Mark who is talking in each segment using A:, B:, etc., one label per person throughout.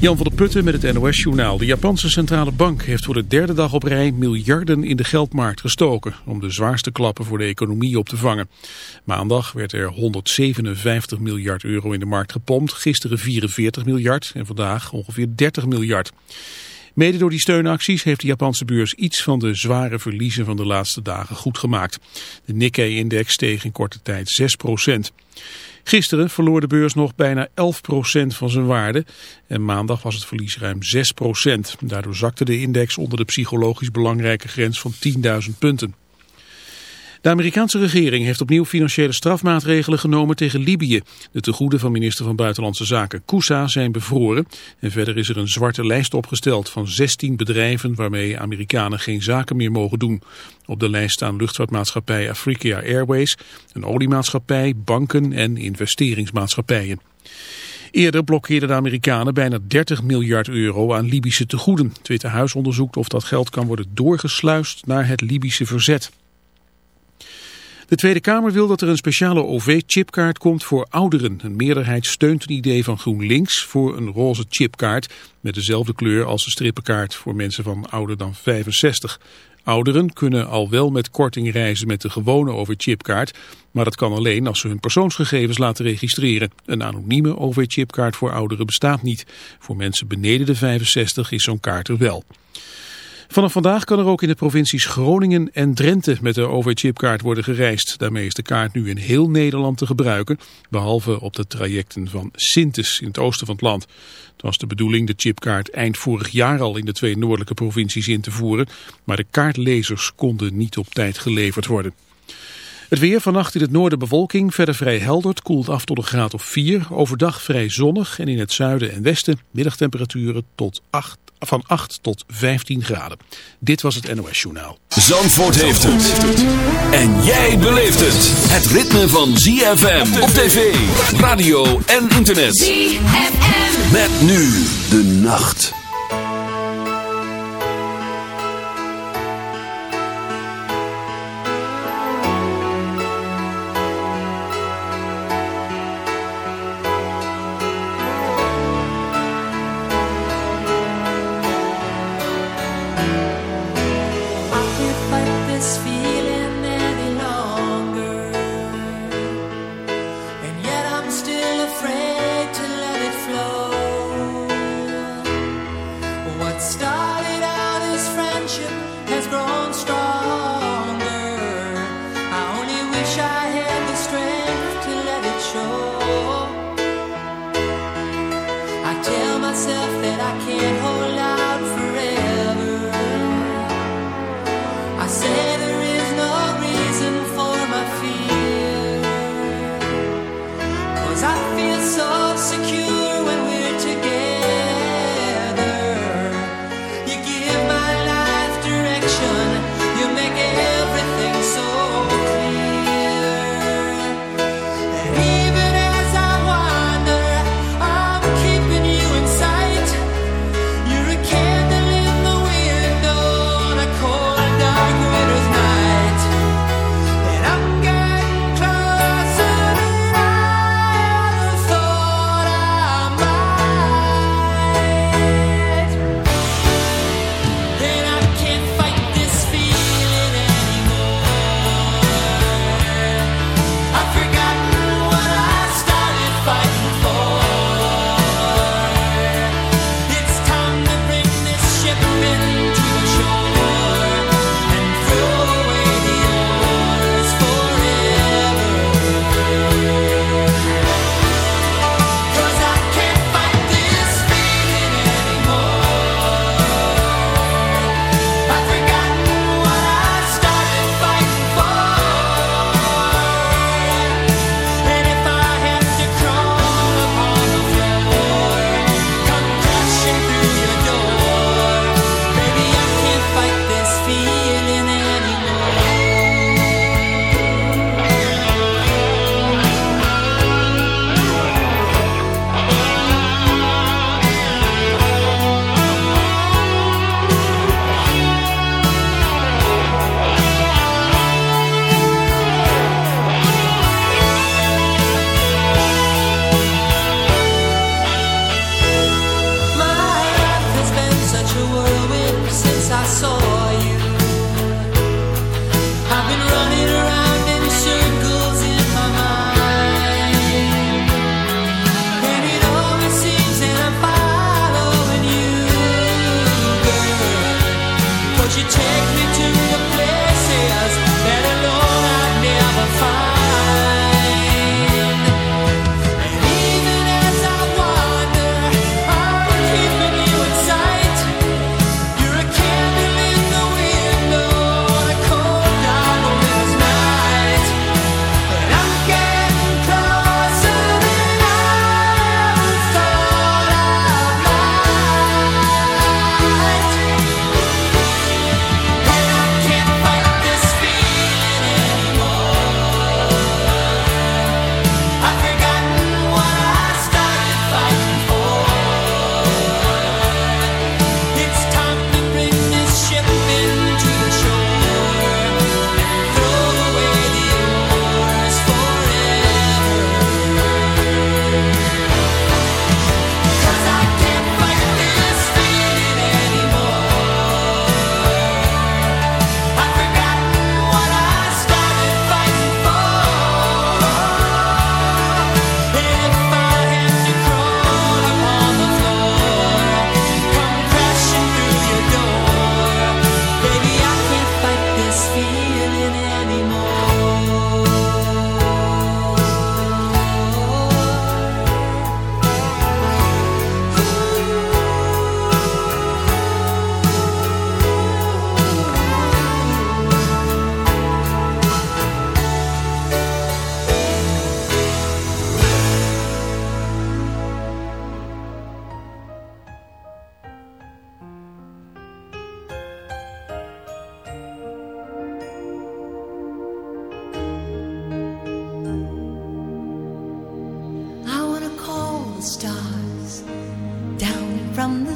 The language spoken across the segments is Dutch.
A: Jan van der Putten met het NOS-journaal. De Japanse centrale bank heeft voor de derde dag op rij miljarden in de geldmarkt gestoken... om de zwaarste klappen voor de economie op te vangen. Maandag werd er 157 miljard euro in de markt gepompt, gisteren 44 miljard en vandaag ongeveer 30 miljard. Mede door die steunacties heeft de Japanse beurs iets van de zware verliezen van de laatste dagen goed gemaakt. De Nikkei-index steeg in korte tijd 6 procent. Gisteren verloor de beurs nog bijna 11% van zijn waarde en maandag was het verlies ruim 6%. Daardoor zakte de index onder de psychologisch belangrijke grens van 10.000 punten. De Amerikaanse regering heeft opnieuw financiële strafmaatregelen genomen tegen Libië. De tegoeden van minister van Buitenlandse Zaken Kousa zijn bevroren. En verder is er een zwarte lijst opgesteld van 16 bedrijven waarmee Amerikanen geen zaken meer mogen doen. Op de lijst staan luchtvaartmaatschappij Africa Airways, een oliemaatschappij, banken en investeringsmaatschappijen. Eerder blokkeerden de Amerikanen bijna 30 miljard euro aan Libische tegoeden. Het Huis onderzoekt of dat geld kan worden doorgesluist naar het Libische verzet. De Tweede Kamer wil dat er een speciale OV-chipkaart komt voor ouderen. Een meerderheid steunt een idee van GroenLinks voor een roze chipkaart met dezelfde kleur als de strippenkaart voor mensen van ouder dan 65. Ouderen kunnen al wel met korting reizen met de gewone OV-chipkaart, maar dat kan alleen als ze hun persoonsgegevens laten registreren. Een anonieme OV-chipkaart voor ouderen bestaat niet. Voor mensen beneden de 65 is zo'n kaart er wel. Vanaf vandaag kan er ook in de provincies Groningen en Drenthe met de OV-chipkaart worden gereisd. Daarmee is de kaart nu in heel Nederland te gebruiken, behalve op de trajecten van Sintes in het oosten van het land. Het was de bedoeling de chipkaart eind vorig jaar al in de twee noordelijke provincies in te voeren, maar de kaartlezers konden niet op tijd geleverd worden. Het weer vannacht in het noorden bewolking, verder vrij helder, het koelt af tot een graad of 4. Overdag vrij zonnig en in het zuiden en westen middagtemperaturen tot 8, van 8 tot 15 graden. Dit was het NOS Journaal.
B: Zandvoort heeft het. En jij beleeft het. Het ritme van ZFM op tv, radio en internet.
C: ZFM.
B: Met nu de nacht.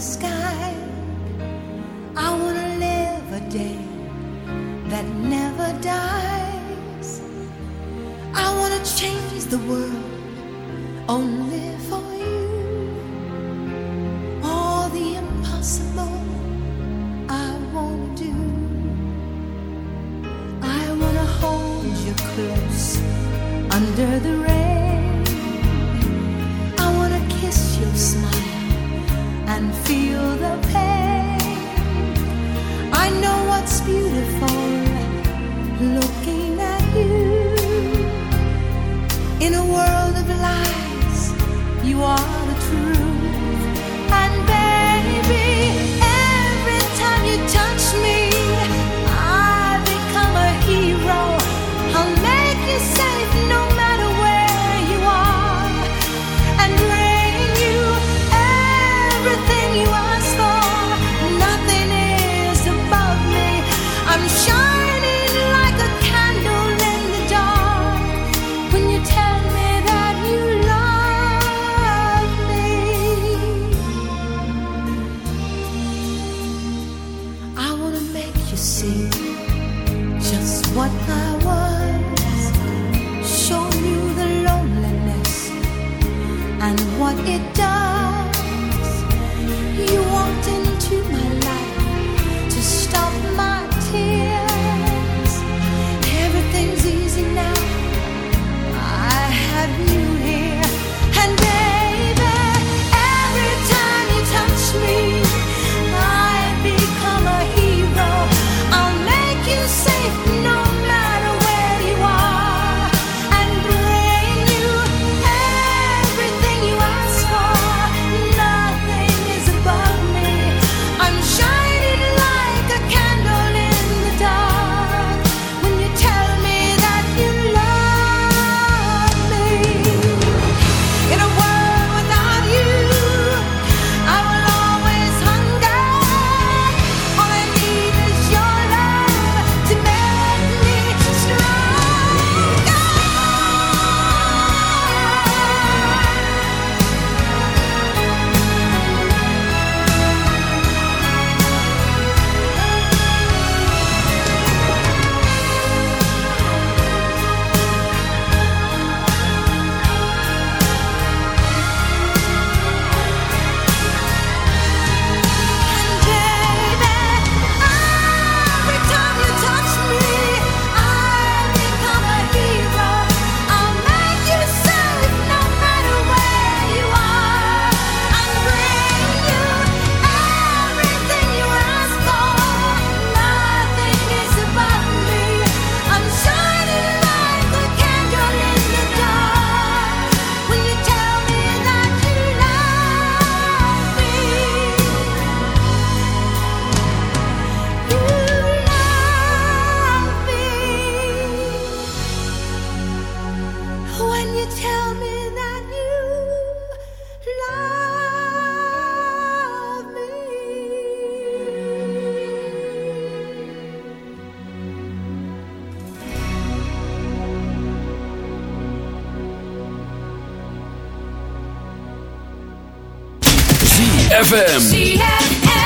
B: sky. I want to live a day that never dies. I want to change the world. Oh, ZFM.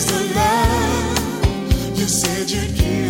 B: is the love you
D: said you'd give.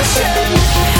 E: ocean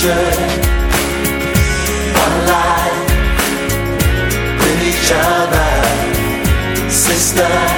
E: shirt, one life with each other,
F: sister.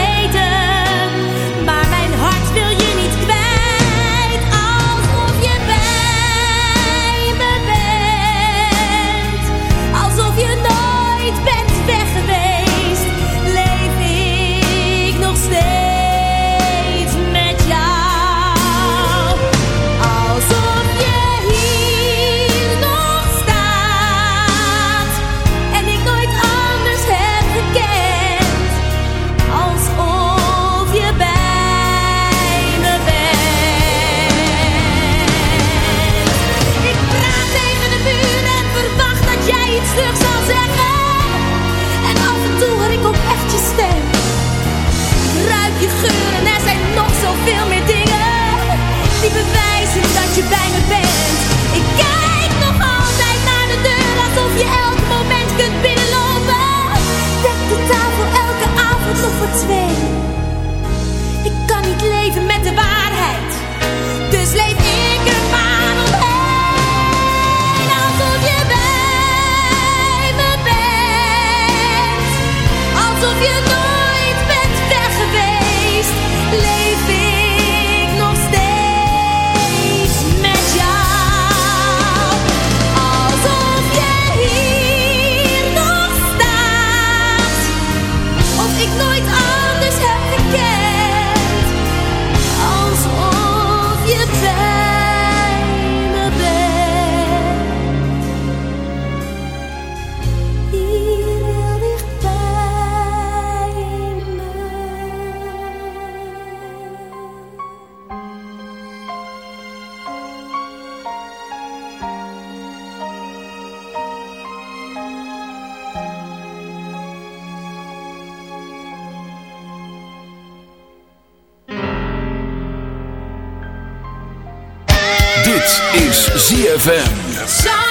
F: twee. Ik kan niet leven met de waarheid.
B: ZFM.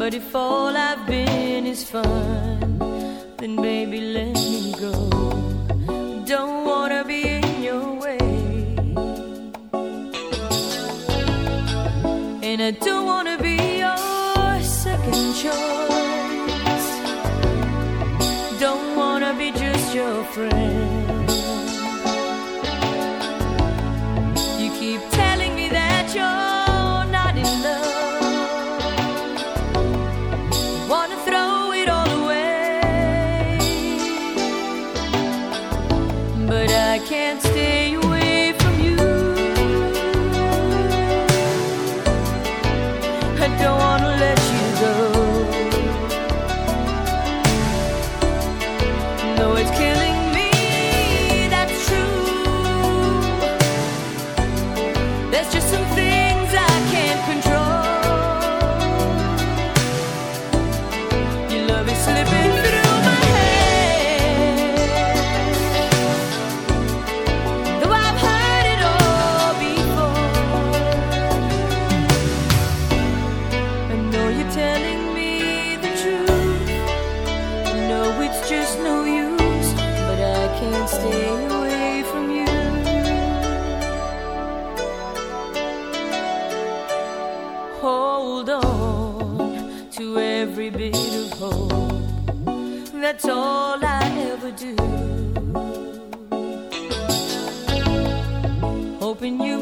G: But if all I've been is fun, then baby, let me go.